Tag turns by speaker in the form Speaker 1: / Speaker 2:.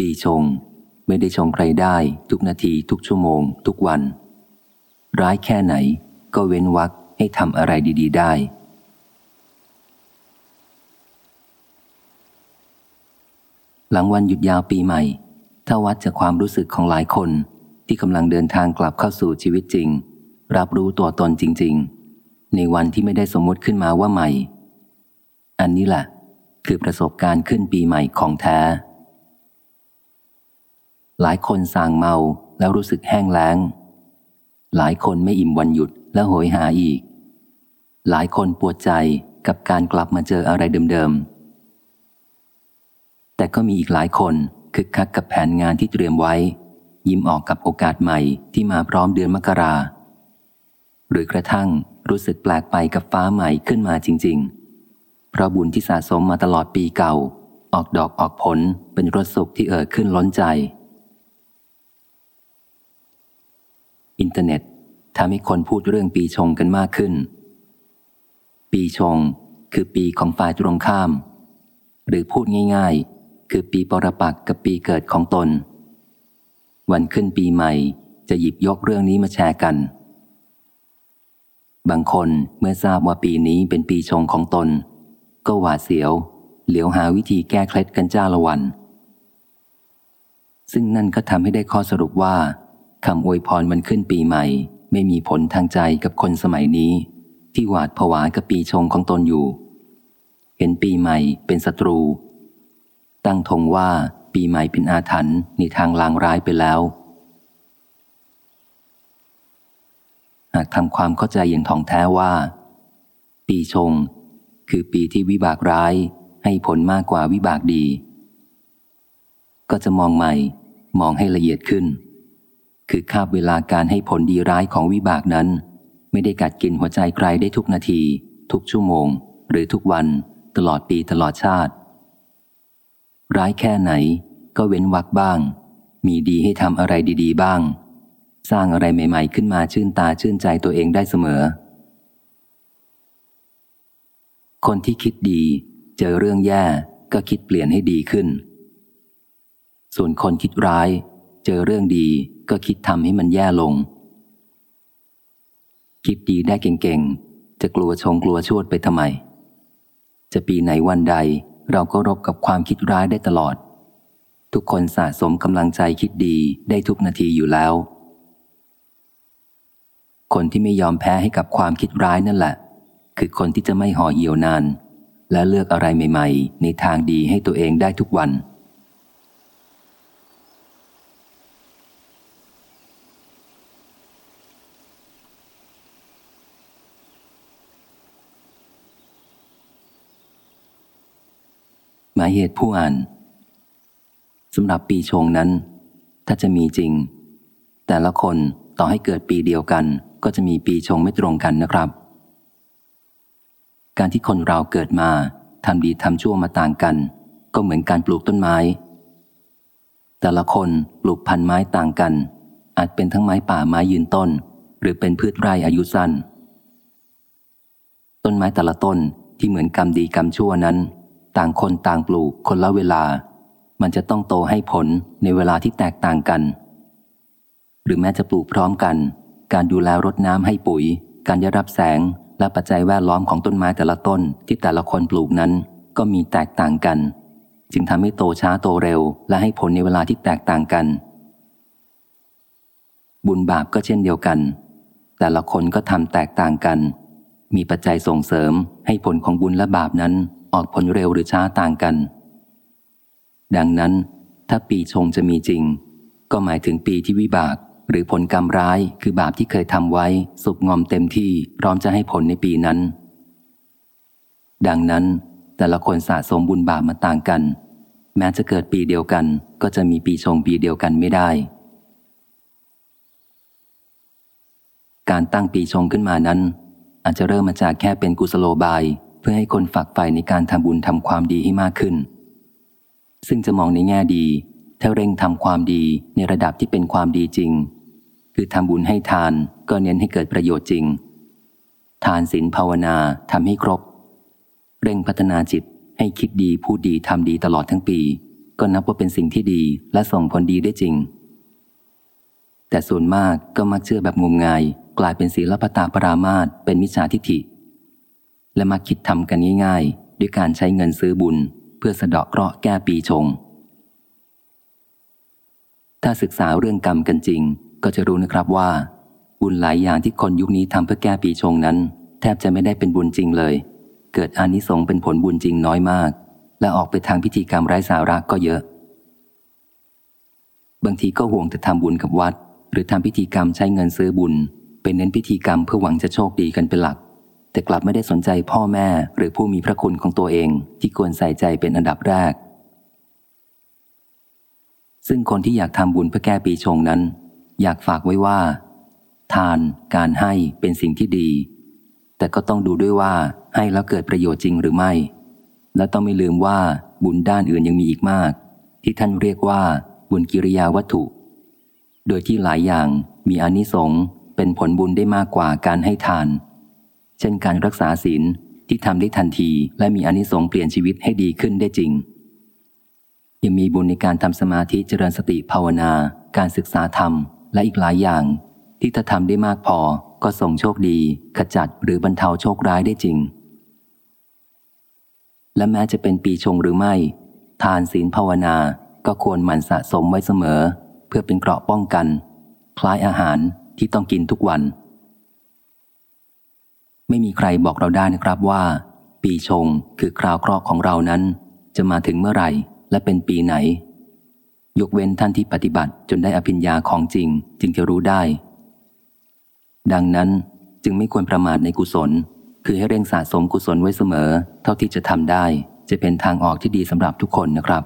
Speaker 1: ปีชง ไม่ได้ชงใครได้ ทุกนาทีทุกชั่วโมง ทุกวัน ร้ายแค่ไหนก็เว้นวักให้ทำอะไรดี ๆ ได้ หลังวันหยุดยาวปีใหม่ ถ้าวัดจากความรู้สึกของหลายคนที่กำลังเดินทางกลับเข้าสู่ชีวิตจริง รับรู้ตัวตนจริง ๆ ในวันที่ไม่ได้สมมติขึ้นมาว่าใหม่ อันนี้แหละคือประสบการณ์ขึ้นปีใหม่ของแท้ หลายคนสางเมาแล้วรู้สึกแห้งแล้ง หลายคนไม่อิ่มวันหยุดแล้วโหยหาอีก หลายคนปวดใจกับการกลับมาเจออะไรเดิมๆ แต่ก็มีอีกหลายคนคึกคักกับแผนงานที่เตรียมไว้ ยิ้มออกกับโอกาสใหม่ที่มาพร้อมเดือนมกรา หรือกระทั่งรู้สึกแปลกไปกับฟ้าใหม่ขึ้นมาจริง ๆ เพราะบุญที่สะสมมาตลอดปีเก่า ออกดอกออกผลเป็นรสสุขที่เอ่อขึ้นล้นใจ อินเทอร์เน็ตทำให้คนพูดเรื่องปีชงกันมากขึ้น ปีชงคือปีของฝ่ายตรงข้าม หรือพูดง่ายๆ คือปีปรปักกับปีเกิดของตน วันขึ้นปีใหม่จะหยิบยกเรื่องนี้มาแชร์กัน บางคนเมื่อทราบว่าปีนี้เป็นปีชงของตน ก็หวาดเสียว เหลียวหาวิธีแก้เคล็ดกันจ้าละวัน ซึ่งนั่นก็ทำให้ได้ข้อสรุปว่า คำอวยพรมันขึ้นปีใหม่ ไม่มีผลทางใจกับคนสมัยนี้ ที่หวาดผวากับปีชงของตนอยู่ เห็นปีใหม่เป็นศัตรู ตั้งธงว่าปีใหม่เป็นอาถรรพ์ในทางลางร้ายไปแล้ว หากทำความเข้าใจอย่างท่องแท้ว่า ปีชง คือปีที่วิบากร้ายให้ผลมากกว่าวิบากดี ก็จะมองใหม่มองให้ละเอียดขึ้น คือคาบเวลาการให้ผลดีร้ายของวิบากนั้น ไม่ได้กัดกินหัวใจใครได้ทุกนาที ทุกชั่วโมง หรือทุกวัน ตลอดปีตลอดชาติ ร้ายแค่ไหน ก็เว้นวักบ้าง มีดีให้ทำอะไรดี ๆ บ้าง สร้างอะไรใหม่ ๆ ขึ้นมาชื่นตาชื่นใจตัวเองได้เสมอ คนที่คิดดีเจอเรื่องแย่ก็คิดเปลี่ยนให้ดีขึ้น ส่วนคนคิดร้าย เจอเรื่องดี ก็คิดทำให้มันแย่ลง คิดดีได้เก่งๆ จะกลัวชงกลัวชวดไปทำไม จะปีไหนวันใดเราก็รบกับความคิดร้ายได้ตลอด ทุกคนสะสมกำลังใจคิดดีได้ทุกนาทีอยู่แล้ว คนที่ไม่ยอมแพ้ให้กับความคิดร้ายนั่นแหละ คือคนที่จะไม่ห่อเหี่ยวนาน และเลือกอะไรใหม่ ๆ ในทางดีให้ตัวเองได้ทุกวัน หมายเหตุผู้อ่านสำหรับปีชงนั้น ถ้าจะมีจริง แต่ละคนต่อให้เกิดปีเดียวกัน ก็จะมีปีชงไม่ตรงกันนะครับ การที่คนเราเกิดมาทำดีทำชั่วมาต่างกัน ก็เหมือนการปลูกต้นไม้ แต่ละคนปลูกพันไม้ต่างกัน อาจเป็นทั้งไม้ป่าไม้ยืนต้น หรือเป็นพืชไร่อายุสั้น ต้นไม้แต่ละต้นที่เหมือนกรรมดีกรรมชั่วนั้น ต่างคนต่างปลูกคนละเวลา มันจะต้องโตให้ผลในเวลาที่แตกต่างกัน หรือแม้จะปลูกพร้อมกัน การดูแลรดน้ำให้ปุ๋ย การได้รับแสงและปัจจัยแวดล้อมของต้นไม้แต่ละต้นที่แต่ละคนปลูกนั้นก็มีแตกต่างกัน จึงทำให้โตช้าโตเร็ว และให้ผลในเวลาที่แตกต่างกัน บุญบาปก็เช่นเดียวกัน แต่ละคนก็ทำแตกต่างกัน มีปัจจัยส่งเสริมให้ผลของบุญและบาปนั้น ออกผลเร็วหรือช้าต่างกัน ดังนั้น ถ้าปีชงจะมีจริง ก็หมายถึงปีที่วิบาก หรือผลกรรมร้ายคือบาปที่เคยทำไว้ สุกงอมเต็มที่พร้อมจะให้ผลในปีนั้น ดังนั้น แต่ละคนสะสมบุญบาปมาต่างกัน แม้จะเกิดปีเดียวกัน ก็จะมีปีชงปีเดียวกันไม่ได้ การตั้งปีชงขึ้นมานั้น อาจจะเริ่มมาจากแค่เป็นกุศโลบาย เพื่อให้คนฝักใฝ่ในการทำบุญทำความดีให้มากขึ้น ซึ่งจะมองในแง่ดี ถ้าเร่งทำความดีในระดับที่เป็นความดีจริง คือทำบุญให้ทานก็เน้นให้เกิดประโยชน์จริง ทานศีลภาวนาทำให้ครบ เร่งพัฒนาจิตให้คิดดีพูดดีทำดีตลอดทั้งปี ก็นับว่าเป็นสิ่งที่ดีและส่งผลดีได้จริง แต่ส่วนมากก็มักเชื่อแบบงมงาย กลายเป็นศีลปตาปรามาตเป็นมิจฉาทิฐิ และมักคิดทำกันง่ายๆ ด้วยการใช้เงินซื้อบุญ เพื่อสะเดาะเคราะห์แก้ปีชง ถ้าศึกษาเรื่องกรรมกันจริง ก็จะรู้นะครับว่า บุญหลายอย่างที่คนยุคนี้ทำเพื่อแก้ปีชงนั้น แทบจะไม่ได้เป็นบุญจริงเลย เกิดอานิสงส์เป็นผลบุญจริงน้อยมาก และออกไปทางพิธีกรรมไร้สาระก็เยอะ บางทีก็ห่วงจะทำบุญกับวัด หรือทำพิธีกรรมใช้เงินซื้อบุญ เป็นเน้นพิธีกรรมเพื่อหวังจะโชคดีกันเป็นหลัก แต่กลับไม่ได้สนใจพ่อแม่หรือผู้มีพระคุณของตัวเองที่ควรใส่ใจเป็นอันดับแรก ซึ่งคนที่อยากทำบุญเพื่อแก้ปีชงนั้น อยากฝากไว้ว่า ทาน การให้เป็นสิ่งที่ดี แต่ก็ต้องดูด้วยว่าให้แล้วเกิดประโยชน์จริงหรือไม่ และต้องไม่ลืมว่าบุญด้านอื่นยังมีอีกมาก ที่ท่านเรียกว่าบุญกิริยาวัตถุ โดยที่หลายอย่างมีอนิสงส์เป็นผลบุญได้มากกว่าการให้ทาน เช่นการรักษาศีลที่ทำได้ทันที และมีอนิสงส์เปลี่ยนชีวิตให้ดีขึ้นได้จริง ยังมีบุญในการทำสมาธิเจริญสติภาวนา การศึกษาธรรม และอีกหลายอย่าง ที่ถ้าทำได้มากพอก็ส่งโชคดี ขจัดหรือบรรเทาโชคร้ายได้จริง และแม้จะเป็นปีชงหรือไม่ ทานศีลภาวนาก็ควรหมั่นสะสมไว้เสมอ เพื่อเป็นเกราะป้องกัน คล้ายอาหารที่ต้องกินทุกวัน ไม่มีใครบอกเราได้นะครับว่า ปีชงคือคราวเคราะห์ของเรานั้น จะมาถึงเมื่อไหร่ และเป็นปีไหน ยกเว้นท่านที่ปฏิบัติจนได้อภิญญาของจริง จึงจะรู้ได้ ดังนั้นจึงไม่ควรประมาทในกุศล คือให้เร่งสะสมกุศลไว้เสมอ เท่าที่จะทำได้ จะเป็นทางออกที่ดีสำหรับทุกคนนะครับ